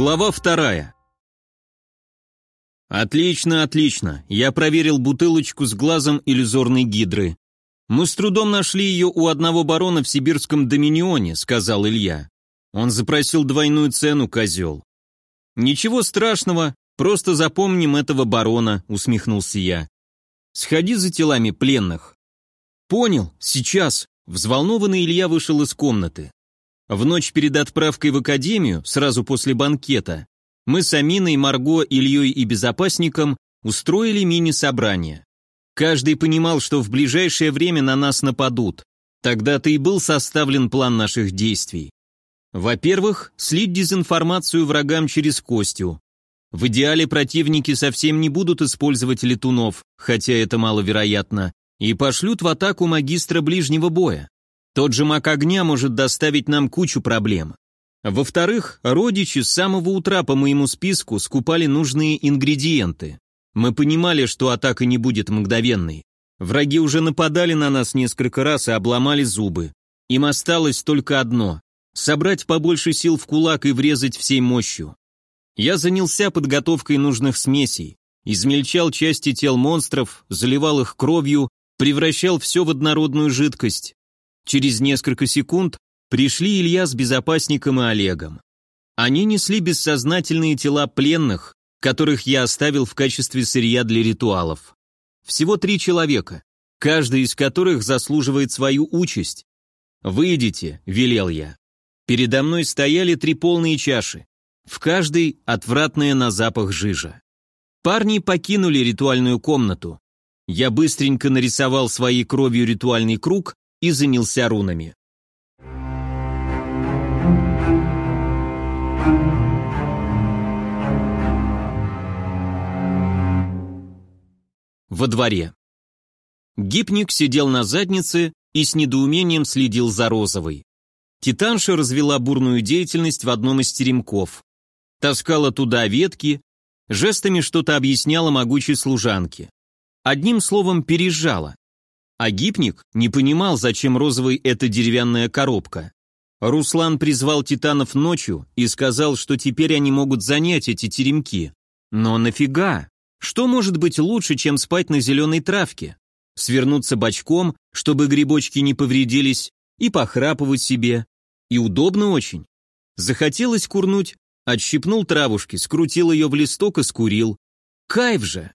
Глава вторая. Отлично, отлично. Я проверил бутылочку с глазом иллюзорной гидры. Мы с трудом нашли ее у одного барона в сибирском доминионе, сказал Илья. Он запросил двойную цену, козел. Ничего страшного, просто запомним этого барона, усмехнулся я. Сходи за телами пленных. Понял, сейчас. Взволнованный Илья вышел из комнаты. В ночь перед отправкой в академию, сразу после банкета, мы с Аминой, Марго, Ильей и безопасником устроили мини-собрание. Каждый понимал, что в ближайшее время на нас нападут. Тогда-то и был составлен план наших действий. Во-первых, слить дезинформацию врагам через Костю. В идеале противники совсем не будут использовать летунов, хотя это маловероятно, и пошлют в атаку магистра ближнего боя. Тот же маг огня может доставить нам кучу проблем. Во-вторых, родичи с самого утра по моему списку скупали нужные ингредиенты. Мы понимали, что атака не будет мгновенной. Враги уже нападали на нас несколько раз и обломали зубы. Им осталось только одно – собрать побольше сил в кулак и врезать всей мощью. Я занялся подготовкой нужных смесей, измельчал части тел монстров, заливал их кровью, превращал все в однородную жидкость, Через несколько секунд пришли Илья с безопасником и Олегом. Они несли бессознательные тела пленных, которых я оставил в качестве сырья для ритуалов. Всего три человека, каждый из которых заслуживает свою участь. «Выйдите», — велел я. Передо мной стояли три полные чаши, в каждой отвратная на запах жижа. Парни покинули ритуальную комнату. Я быстренько нарисовал своей кровью ритуальный круг и занялся рунами. Во дворе. Гипник сидел на заднице и с недоумением следил за Розовой. Титанша развела бурную деятельность в одном из теремков. Таскала туда ветки, жестами что-то объясняла могучей служанке. Одним словом, пережала. А гипник не понимал, зачем розовой эта деревянная коробка. Руслан призвал титанов ночью и сказал, что теперь они могут занять эти теремки. Но нафига? Что может быть лучше, чем спать на зеленой травке? Свернуться бочком, чтобы грибочки не повредились, и похрапывать себе. И удобно очень. Захотелось курнуть, отщипнул травушки, скрутил ее в листок и скурил. Кайф же!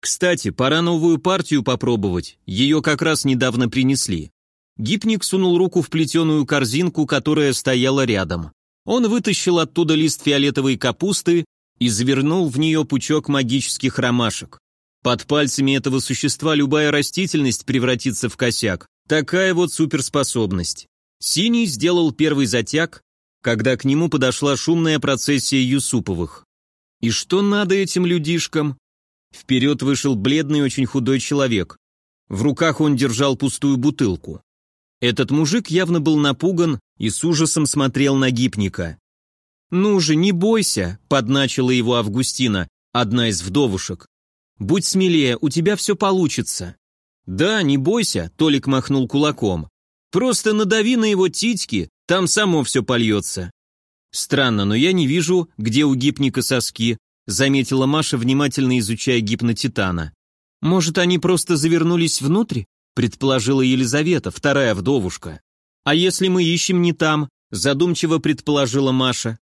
Кстати, пора новую партию попробовать, ее как раз недавно принесли. Гипник сунул руку в плетеную корзинку, которая стояла рядом. Он вытащил оттуда лист фиолетовой капусты и завернул в нее пучок магических ромашек. Под пальцами этого существа любая растительность превратится в косяк. Такая вот суперспособность. Синий сделал первый затяг, когда к нему подошла шумная процессия Юсуповых. И что надо этим людишкам? Вперед вышел бледный, очень худой человек. В руках он держал пустую бутылку. Этот мужик явно был напуган и с ужасом смотрел на гипника. «Ну же, не бойся», — подначила его Августина, одна из вдовушек. «Будь смелее, у тебя все получится». «Да, не бойся», — Толик махнул кулаком. «Просто надави на его титьки, там само все польется». Странно, но я не вижу, где у гипника соски, заметила Маша, внимательно изучая гипнотитана. «Может, они просто завернулись внутрь?» предположила Елизавета, вторая вдовушка. «А если мы ищем не там?» задумчиво предположила Маша.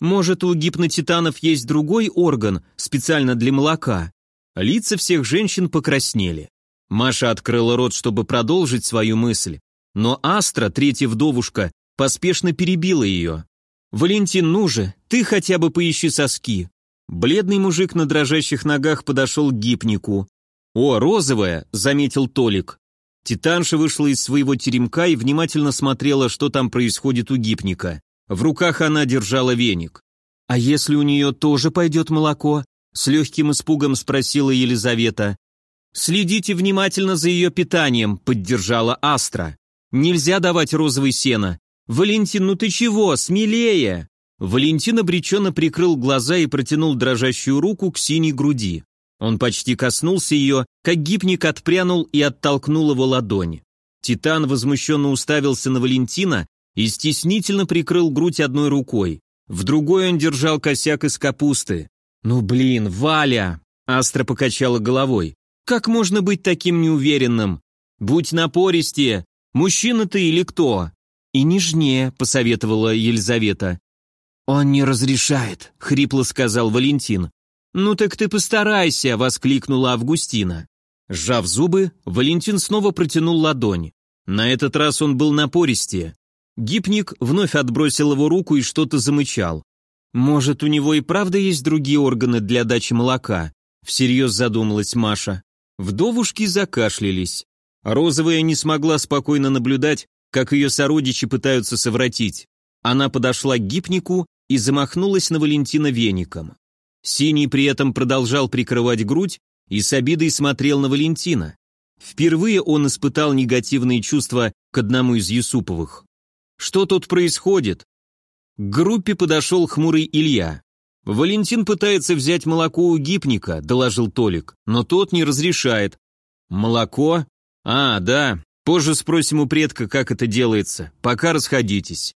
«Может, у гипнотитанов есть другой орган, специально для молока?» Лица всех женщин покраснели. Маша открыла рот, чтобы продолжить свою мысль, но Астра, третья вдовушка, поспешно перебила ее. «Валентин, ну же, ты хотя бы поищи соски. Бледный мужик на дрожащих ногах подошел к гипнику. «О, розовая!» — заметил Толик. Титанша вышла из своего теремка и внимательно смотрела, что там происходит у гипника. В руках она держала веник. «А если у нее тоже пойдет молоко?» — с легким испугом спросила Елизавета. «Следите внимательно за ее питанием», — поддержала Астра. «Нельзя давать розовый сено. Валентин, ну ты чего, смелее!» Валентин обреченно прикрыл глаза и протянул дрожащую руку к синей груди. Он почти коснулся ее, как гипник отпрянул и оттолкнул его ладонь. Титан возмущенно уставился на Валентина и стеснительно прикрыл грудь одной рукой. В другой он держал косяк из капусты. «Ну блин, Валя!» Астра покачала головой. «Как можно быть таким неуверенным? Будь напористее. Мужчина ты или кто?» «И нежнее», — посоветовала Елизавета. «Он не разрешает», — хрипло сказал Валентин. «Ну так ты постарайся», — воскликнула Августина. Сжав зубы, Валентин снова протянул ладонь. На этот раз он был напористее. Гипник вновь отбросил его руку и что-то замычал. «Может, у него и правда есть другие органы для дачи молока?» Всерьез задумалась Маша. Вдовушки закашлялись. Розовая не смогла спокойно наблюдать, как ее сородичи пытаются совратить. Она подошла к гипнику и замахнулась на Валентина веником. Синий при этом продолжал прикрывать грудь и с обидой смотрел на Валентина. Впервые он испытал негативные чувства к одному из Юсуповых. Что тут происходит? К группе подошел хмурый Илья. «Валентин пытается взять молоко у гипника», — доложил Толик, «но тот не разрешает». «Молоко? А, да. Позже спросим у предка, как это делается. Пока расходитесь».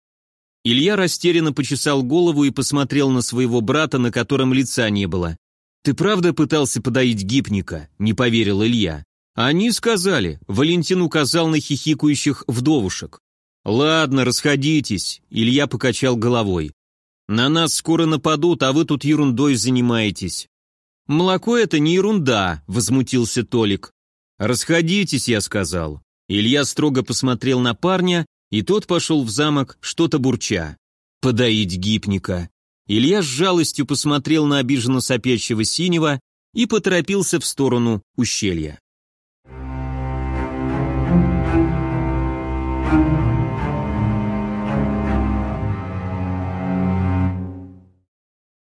Илья растерянно почесал голову и посмотрел на своего брата, на котором лица не было. «Ты правда пытался подоить гипника?» — не поверил Илья. «Они сказали», — Валентин указал на хихикающих вдовушек. «Ладно, расходитесь», — Илья покачал головой. «На нас скоро нападут, а вы тут ерундой занимаетесь». «Молоко — это не ерунда», — возмутился Толик. «Расходитесь», — я сказал. Илья строго посмотрел на парня, и тот пошел в замок, что-то бурча. «Подоить гипника». Илья с жалостью посмотрел на обиженно сопящего синего и поторопился в сторону ущелья.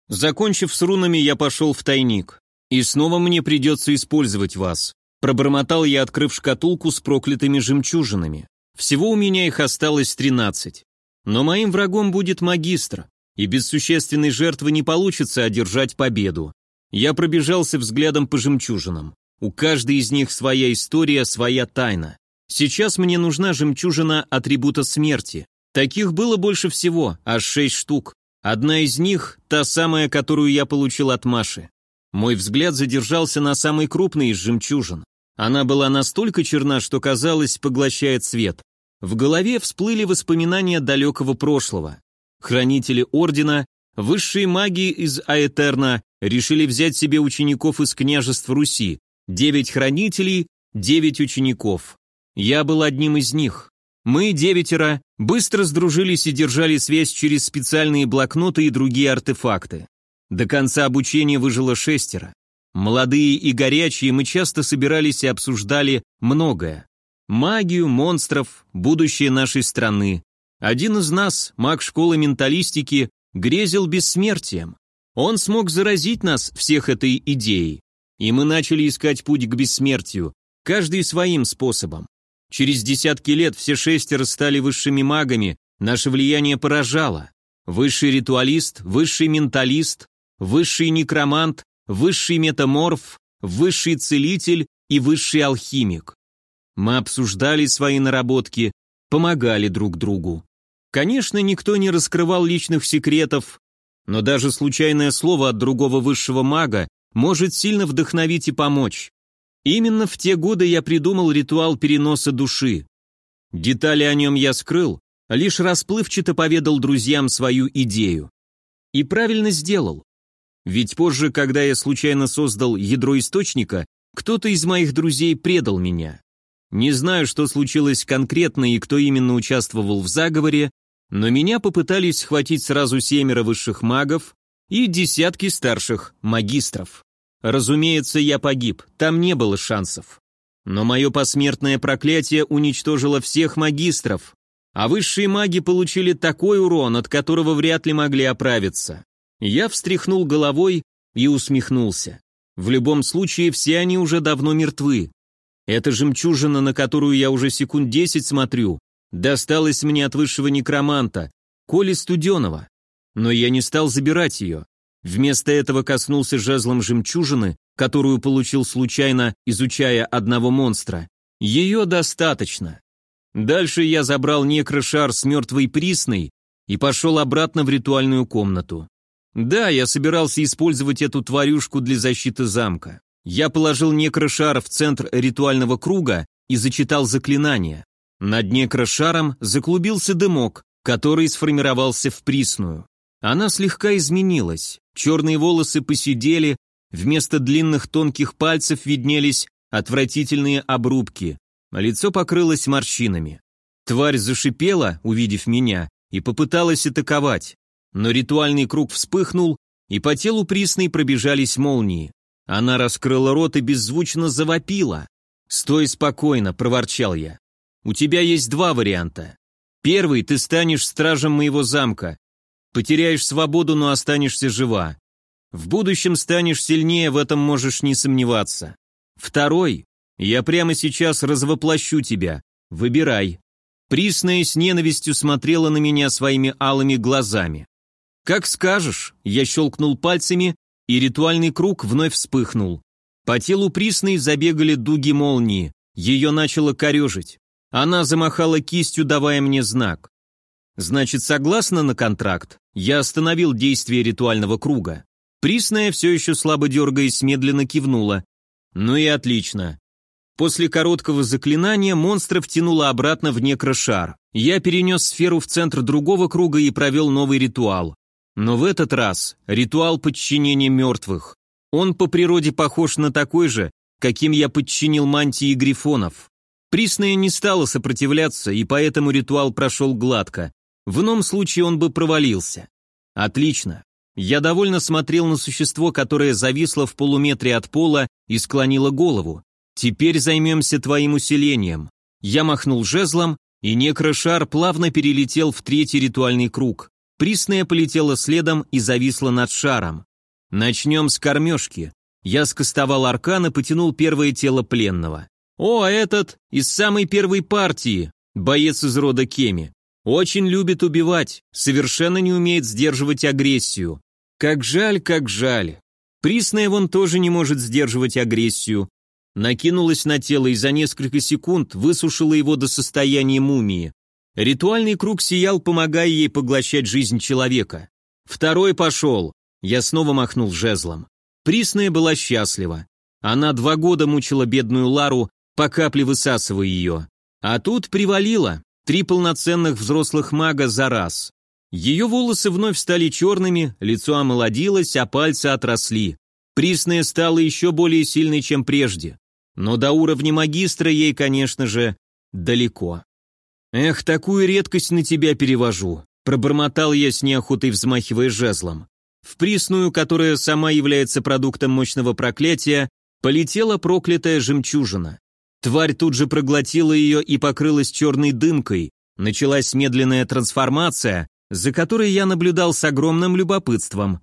Закончив с рунами, я пошел в тайник. И снова мне придется использовать вас. Пробормотал я, открыв шкатулку с проклятыми жемчужинами. Всего у меня их осталось тринадцать. Но моим врагом будет магистр, и без существенной жертвы не получится одержать победу. Я пробежался взглядом по жемчужинам. У каждой из них своя история, своя тайна. Сейчас мне нужна жемчужина атрибута смерти. Таких было больше всего, аж шесть штук. Одна из них – та самая, которую я получил от Маши. Мой взгляд задержался на самой крупной из жемчужин. Она была настолько черна, что, казалось, поглощает свет. В голове всплыли воспоминания далекого прошлого. Хранители Ордена, высшие маги из Аэтерна решили взять себе учеников из княжеств Руси. Девять хранителей, девять учеников. Я был одним из них. Мы, девятеро, быстро сдружились и держали связь через специальные блокноты и другие артефакты. До конца обучения выжило шестеро. Молодые и горячие, мы часто собирались и обсуждали многое. Магию, монстров, будущее нашей страны. Один из нас, маг школы менталистики, грезил бессмертием. Он смог заразить нас всех этой идеей. И мы начали искать путь к бессмертию, каждый своим способом. Через десятки лет все шестеро стали высшими магами, наше влияние поражало. Высший ритуалист, высший менталист, высший некромант, высший метаморф, высший целитель и высший алхимик. Мы обсуждали свои наработки, помогали друг другу. Конечно, никто не раскрывал личных секретов, но даже случайное слово от другого высшего мага может сильно вдохновить и помочь. Именно в те годы я придумал ритуал переноса души. Детали о нем я скрыл, лишь расплывчато поведал друзьям свою идею. И правильно сделал. Ведь позже, когда я случайно создал ядро источника, кто-то из моих друзей предал меня. Не знаю, что случилось конкретно и кто именно участвовал в заговоре, но меня попытались схватить сразу семеро высших магов и десятки старших магистров. Разумеется, я погиб, там не было шансов. Но мое посмертное проклятие уничтожило всех магистров, а высшие маги получили такой урон, от которого вряд ли могли оправиться. Я встряхнул головой и усмехнулся. В любом случае, все они уже давно мертвы. Эта жемчужина, на которую я уже секунд десять смотрю, досталась мне от высшего некроманта, Коли Студенова. Но я не стал забирать ее. Вместо этого коснулся жезлом жемчужины, которую получил случайно, изучая одного монстра. Ее достаточно. Дальше я забрал некрошар с мертвой присной и пошел обратно в ритуальную комнату. Да, я собирался использовать эту тварюшку для защиты замка. Я положил некрошар в центр ритуального круга и зачитал заклинание. Над некрошаром заклубился дымок, который сформировался в присную. Она слегка изменилась, черные волосы посидели, вместо длинных тонких пальцев виднелись отвратительные обрубки, лицо покрылось морщинами. Тварь зашипела, увидев меня, и попыталась атаковать, но ритуальный круг вспыхнул, и по телу Присной пробежались молнии. Она раскрыла рот и беззвучно завопила. «Стой спокойно», — проворчал я. «У тебя есть два варианта. Первый, ты станешь стражем моего замка. Потеряешь свободу, но останешься жива. В будущем станешь сильнее, в этом можешь не сомневаться. Второй, я прямо сейчас развоплощу тебя. Выбирай. Присная с ненавистью смотрела на меня своими алыми глазами. «Как скажешь», я щелкнул пальцами, и ритуальный круг вновь вспыхнул. По телу Присной забегали дуги молнии, ее начало корежить. Она замахала кистью, давая мне знак. Значит, согласна на контракт? Я остановил действие ритуального круга. Присная, все еще слабо дергаясь, медленно кивнула. Ну и отлично. После короткого заклинания монстра втянуло обратно в некрошар. Я перенес сферу в центр другого круга и провел новый ритуал. Но в этот раз ритуал подчинения мертвых. Он по природе похож на такой же, каким я подчинил мантии грифонов. Присная не стала сопротивляться, и поэтому ритуал прошел гладко. В ином случае он бы провалился. Отлично. Я довольно смотрел на существо, которое зависло в полуметре от пола и склонило голову. Теперь займемся твоим усилением. Я махнул жезлом, и некрошар плавно перелетел в третий ритуальный круг. Присная полетела следом и зависла над шаром. Начнем с кормежки. Я скостовал аркан и потянул первое тело пленного. О, этот из самой первой партии, боец из рода Кеми. Очень любит убивать, совершенно не умеет сдерживать агрессию. Как жаль, как жаль. Присная вон тоже не может сдерживать агрессию. Накинулась на тело и за несколько секунд высушила его до состояния мумии. Ритуальный круг сиял, помогая ей поглощать жизнь человека. Второй пошел. Я снова махнул жезлом. Присная была счастлива. Она два года мучила бедную Лару, по капле высасывая ее. А тут привалило. Три полноценных взрослых мага за раз. Ее волосы вновь стали черными, лицо омолодилось, а пальцы отросли. Присная стала еще более сильной, чем прежде. Но до уровня магистра ей, конечно же, далеко. «Эх, такую редкость на тебя перевожу», – пробормотал я с неохотой, взмахивая жезлом. В присную, которая сама является продуктом мощного проклятия, полетела проклятая жемчужина. Тварь тут же проглотила ее и покрылась черной дымкой. Началась медленная трансформация, за которой я наблюдал с огромным любопытством.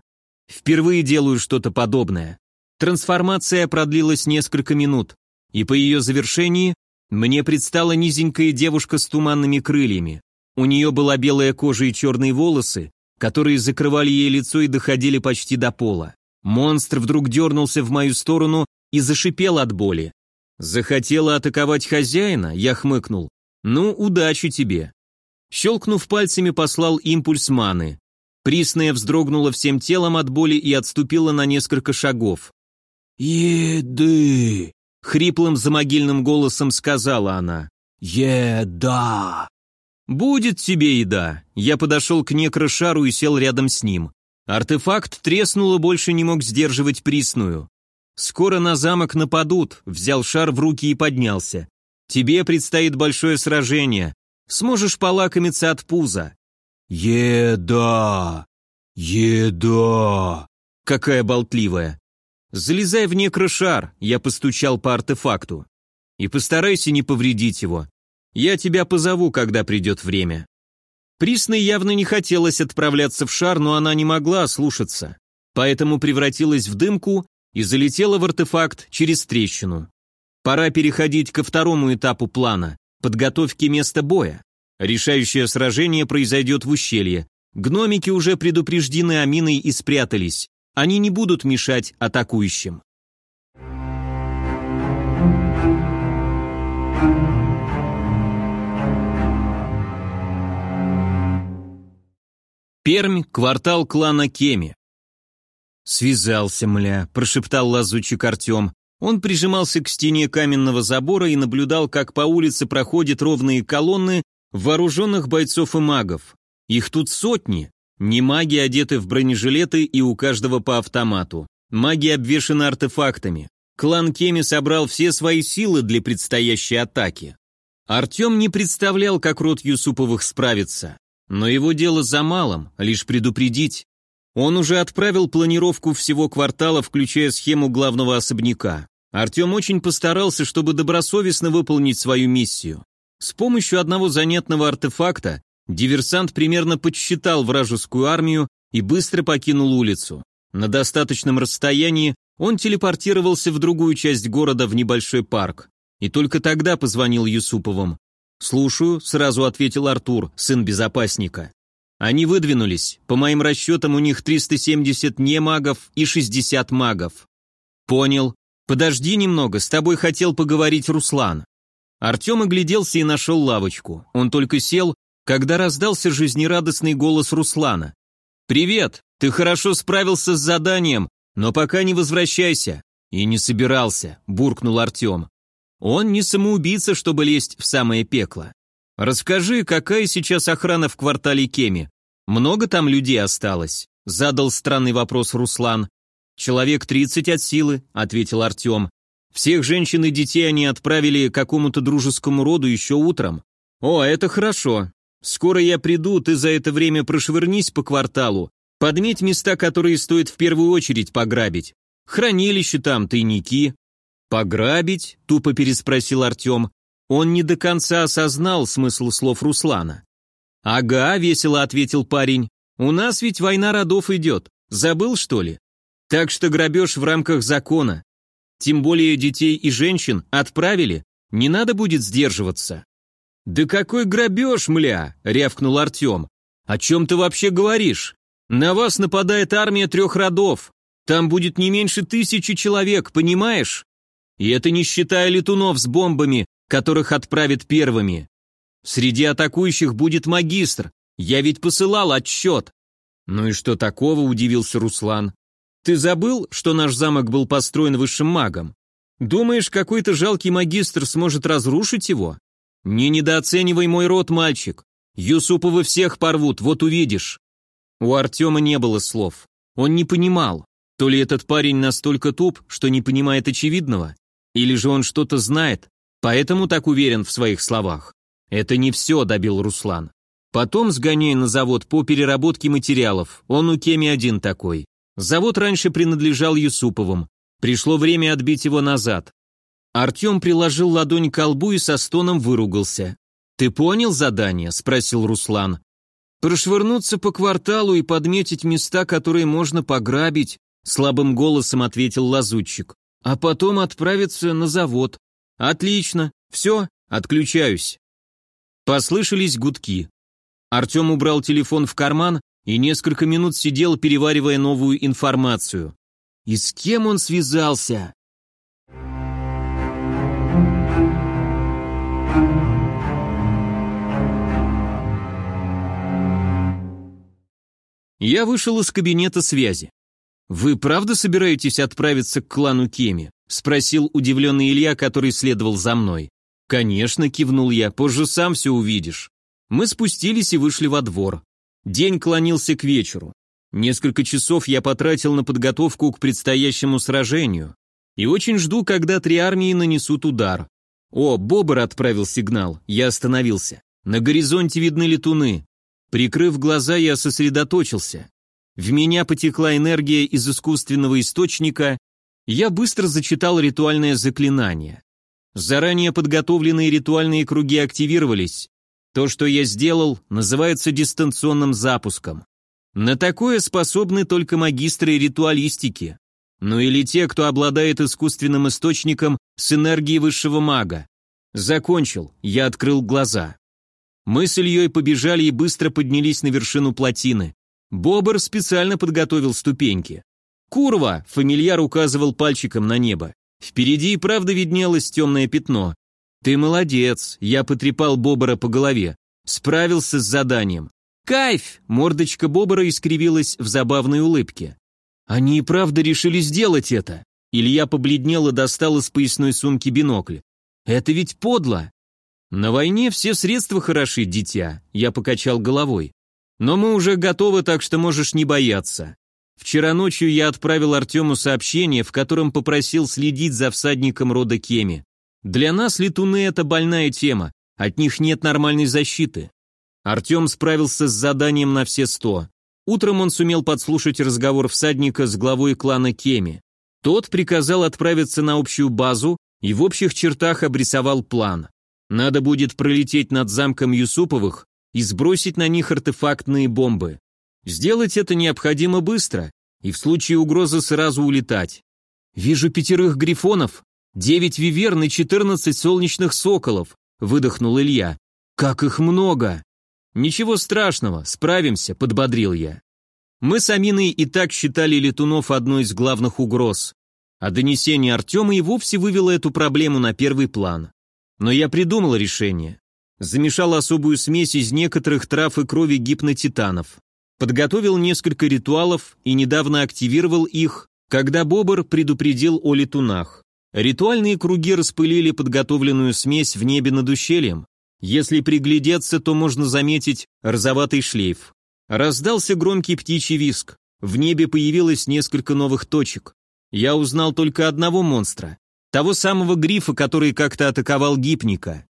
Впервые делаю что-то подобное. Трансформация продлилась несколько минут, и по ее завершении мне предстала низенькая девушка с туманными крыльями. У нее была белая кожа и черные волосы, которые закрывали ей лицо и доходили почти до пола. Монстр вдруг дернулся в мою сторону и зашипел от боли. «Захотела атаковать хозяина?» Я хмыкнул. «Ну, удачи тебе». Щелкнув пальцами, послал импульс маны. Присная вздрогнула всем телом от боли и отступила на несколько шагов. «Еды!» — хриплым замогильным голосом сказала она. «Еда!» «Будет тебе еда!» Я подошел к некрошару и сел рядом с ним. Артефакт треснул и больше не мог сдерживать присную. «Скоро на замок нападут», взял шар в руки и поднялся. «Тебе предстоит большое сражение. Сможешь полакомиться от пуза». «Еда! Еда!» Какая болтливая. «Залезай в некрошар», я постучал по артефакту. «И постарайся не повредить его. Я тебя позову, когда придет время». Присной явно не хотелось отправляться в шар, но она не могла слушаться, поэтому превратилась в дымку и залетела в артефакт через трещину. Пора переходить ко второму этапу плана – подготовки места боя. Решающее сражение произойдет в ущелье. Гномики уже предупреждены Аминой и спрятались. Они не будут мешать атакующим. Пермь, квартал клана Кеми. «Связался, мля», – прошептал лазучик Артем. Он прижимался к стене каменного забора и наблюдал, как по улице проходят ровные колонны вооруженных бойцов и магов. Их тут сотни. Не маги одеты в бронежилеты и у каждого по автомату. Маги обвешаны артефактами. Клан Кеми собрал все свои силы для предстоящей атаки. Артем не представлял, как род Юсуповых справится. Но его дело за малым, лишь предупредить. Он уже отправил планировку всего квартала, включая схему главного особняка. Артем очень постарался, чтобы добросовестно выполнить свою миссию. С помощью одного занятного артефакта диверсант примерно подсчитал вражескую армию и быстро покинул улицу. На достаточном расстоянии он телепортировался в другую часть города в небольшой парк. И только тогда позвонил Юсуповым. «Слушаю», — сразу ответил Артур, сын безопасника. Они выдвинулись. По моим расчетам, у них 370 не магов и 60 магов. Понял. Подожди немного, с тобой хотел поговорить Руслан. Артем огляделся и нашел лавочку. Он только сел, когда раздался жизнерадостный голос Руслана. «Привет! Ты хорошо справился с заданием, но пока не возвращайся». «И не собирался», — буркнул Артем. Он не самоубийца, чтобы лезть в самое пекло. Расскажи, какая сейчас охрана в квартале Кеми? Много там людей осталось? Задал странный вопрос Руслан. Человек тридцать от силы, ответил Артем. Всех женщин и детей они отправили какому-то дружескому роду еще утром. О, это хорошо. Скоро я приду, ты за это время прошвырнись по кварталу. Подметь места, которые стоит в первую очередь пограбить. Хранилище там, тайники, «Пограбить?» – тупо переспросил Артем. Он не до конца осознал смысл слов Руслана. «Ага», – весело ответил парень. «У нас ведь война родов идет. Забыл, что ли? Так что грабеж в рамках закона. Тем более детей и женщин отправили. Не надо будет сдерживаться». «Да какой грабеж, мля!» – рявкнул Артем. «О чем ты вообще говоришь? На вас нападает армия трех родов. Там будет не меньше тысячи человек, понимаешь? И это не считая летунов с бомбами, которых отправят первыми. Среди атакующих будет магистр. Я ведь посылал отчет. Ну и что такого, удивился Руслан. Ты забыл, что наш замок был построен высшим магом? Думаешь, какой-то жалкий магистр сможет разрушить его? Не недооценивай мой род, мальчик. Юсуповы всех порвут, вот увидишь. У Артема не было слов. Он не понимал, то ли этот парень настолько туп, что не понимает очевидного, или же он что-то знает, поэтому так уверен в своих словах? Это не все, добил Руслан. Потом сгоняй на завод по переработке материалов, он у Кеми один такой. Завод раньше принадлежал Юсуповым. Пришло время отбить его назад. Артем приложил ладонь к колбу и со стоном выругался. «Ты понял задание?» – спросил Руслан. «Прошвырнуться по кварталу и подметить места, которые можно пограбить», – слабым голосом ответил лазутчик а потом отправиться на завод. Отлично, все, отключаюсь. Послышались гудки. Артем убрал телефон в карман и несколько минут сидел, переваривая новую информацию. И с кем он связался? Я вышел из кабинета связи. «Вы правда собираетесь отправиться к клану Кеми?» – спросил удивленный Илья, который следовал за мной. «Конечно», – кивнул я, – «позже сам все увидишь». Мы спустились и вышли во двор. День клонился к вечеру. Несколько часов я потратил на подготовку к предстоящему сражению. И очень жду, когда три армии нанесут удар. О, Бобр отправил сигнал. Я остановился. На горизонте видны летуны. Прикрыв глаза, я сосредоточился. В меня потекла энергия из искусственного источника, я быстро зачитал ритуальное заклинание. Заранее подготовленные ритуальные круги активировались. То, что я сделал, называется дистанционным запуском. На такое способны только магистры ритуалистики. Ну или те, кто обладает искусственным источником с энергией высшего мага. Закончил, я открыл глаза. Мы с Ильей побежали и быстро поднялись на вершину плотины. Бобр специально подготовил ступеньки. «Курва!» — фамильяр указывал пальчиком на небо. Впереди и правда виднелось темное пятно. «Ты молодец!» — я потрепал Бобра по голове. «Справился с заданием. «Кайф!» — мордочка Бобра искривилась в забавной улыбке. «Они и правда решили сделать это!» Илья побледнел и достал из поясной сумки бинокль. «Это ведь подло!» «На войне все средства хороши, дитя», — я покачал головой. «Но мы уже готовы, так что можешь не бояться. Вчера ночью я отправил Артему сообщение, в котором попросил следить за всадником рода Кеми. Для нас летуны — это больная тема, от них нет нормальной защиты. Артем справился с заданием на все сто. Утром он сумел подслушать разговор всадника с главой клана Кеми. Тот приказал отправиться на общую базу и в общих чертах обрисовал план. Надо будет пролететь над замком Юсуповых и сбросить на них артефактные бомбы. Сделать это необходимо быстро и в случае угрозы сразу улетать. Вижу пятерых грифонов, девять виверн и четырнадцать солнечных соколов, выдохнул Илья. Как их много! Ничего страшного, справимся, подбодрил я. Мы с Аминой и так считали летунов одной из главных угроз, а донесение Артема и вовсе вывело эту проблему на первый план. Но я придумал решение. Замешал особую смесь из некоторых трав и крови гипнотитанов. Подготовил несколько ритуалов и недавно активировал их, когда Бобр предупредил о летунах. Ритуальные круги распылили подготовленную смесь в небе над ущельем. Если приглядеться, то можно заметить розоватый шлейф. Раздался громкий птичий виск. В небе появилось несколько новых точек. Я узнал только одного монстра. Того самого грифа, который как-то атаковал гипника.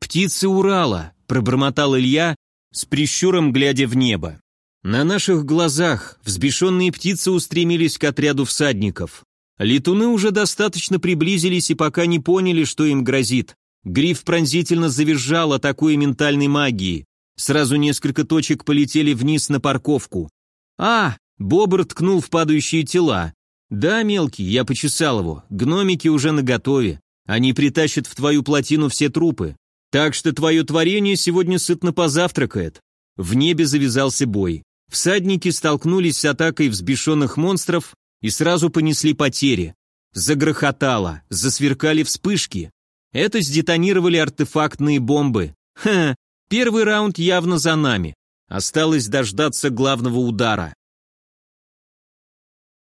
«Птицы Урала», — пробормотал Илья, с прищуром глядя в небо. На наших глазах взбешенные птицы устремились к отряду всадников. Летуны уже достаточно приблизились и пока не поняли, что им грозит. Гриф пронзительно завизжал, атакуя ментальной магией. Сразу несколько точек полетели вниз на парковку. «А!» — Бобр ткнул в падающие тела. «Да, мелкий, я почесал его. Гномики уже наготове. Они притащат в твою плотину все трупы. Так что твое творение сегодня сытно позавтракает». В небе завязался бой. Всадники столкнулись с атакой взбешенных монстров и сразу понесли потери. Загрохотало, засверкали вспышки. Это сдетонировали артефактные бомбы. Ха, первый раунд явно за нами. Осталось дождаться главного удара.